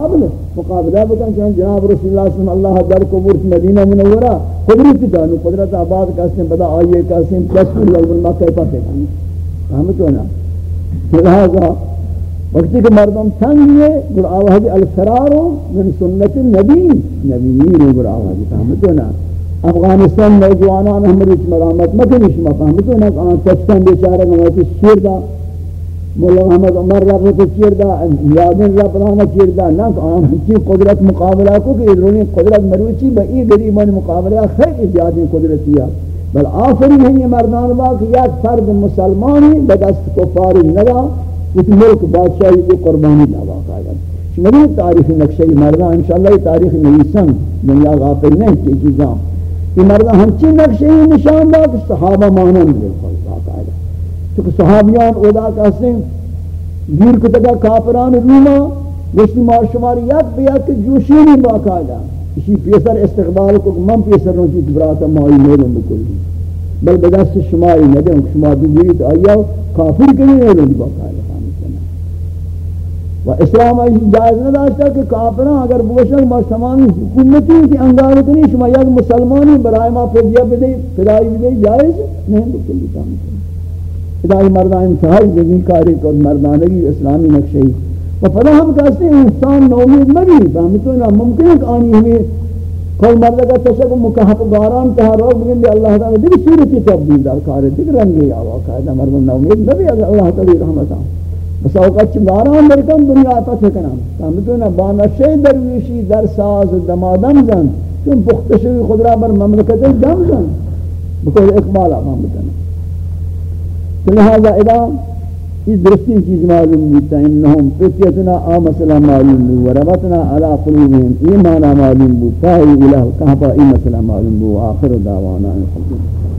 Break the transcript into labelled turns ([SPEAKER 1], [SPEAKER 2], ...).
[SPEAKER 1] مقابل مقابلہ بکن چاہاں جناب رسول اللہ صلی اللہ علیہ وسلم اللہ در قبور مدینہ منورہ قدرت دانو قدرت آباد کہتے ہیں، بدا آئیے کہتے ہیں پلسپور یلون مکہ پاتے ہیں۔ ہم تو نا۔ لہذا، وقتی کہ مردم تنگ ہے گر آواز الفرار من سنت النبی، نبی میرے گر آواز ہم تو نا۔ افغانستان نوجوانان ہم ریچ مرامت مکنی شما فهمتو نا۔ کہ آن تچکن بیچارہ گماتی شیر دا۔ مولا محمد عمر رب کو چیر دا یادن رب رانا چیر دا نا آن ہنچی قدرت مقابلہ کو کہ ادرونی قدرت مروچی با ای گریبان مقابلہ خیلی زیادی قدرتیا بل آفری ہیں یہ مردان با کہ یک فرد مسلمانی بدست کفاری ندا، اس ملک بادشاہی کی قربانی دا واقع ہے۔ شماری تاریخ نقشہ مردان انشاءاللہ تاریخ نویسن دنیا غافل نہیں کی چیزاں۔ یہ مردہ ہمچی نقشے ہی نشان دا کہ صحابہ مانن دے چونکہ صحابیان اودا کہتے ہیں گیر کتگا کافران روما گوشتی مار شمار یک بیاد کہ جوشی نہیں باقاعدہ اسی پیسر استقبال کو، من پیسر رو روچی تبراتا مائی میلن بکلی۔ بل بدست شماری ندیں شما دیگری تو آیا، کافر کنی میلن باقاعدہ و اسلام ایسی جائز نہ داشتا کہ کافران اگر بوشن ما سمانی حکومتی کی انگار کنی شما یک مسلمانی برای ما فدیہ بدے فدائی بدے، جائز نہیں بکلی۔ کام کنی فدائی مردان انتہائی جگی کاری کو مردانگی اسلامی نقشہی و فلا ہم کہتے ہیں، انسان نومید مبی فہمتو نا ممکن ہے کہ آنی ہمیں کوئی مرد کا تشک مکحف گاران تہا روگ بگن دے اللہ تعالی دیکھ صورتی تبدیل دار کاری دیکھ رنگی آوا قائدہ مردان نومید مبی اللہ تعالی رحمتہ بس اوقات چنگاران برکن دنیا آتا چکنم فهمتونا با نشه درویشی در ساز دمادم زن۔ چون پختشوی خود را بر مملکت دم زن۔ بکل اقبال آقام بتنا لہذا ادا یہ درستی چیز معلوم بیتا انہم فتیتنا آمسلہ معلوم بو وربتنا علا قلوبہم ایمانا معلوم بو فاہی الہ کہا پا ای مسئلہ معلوم بو آخر دعوانا الحمدللہ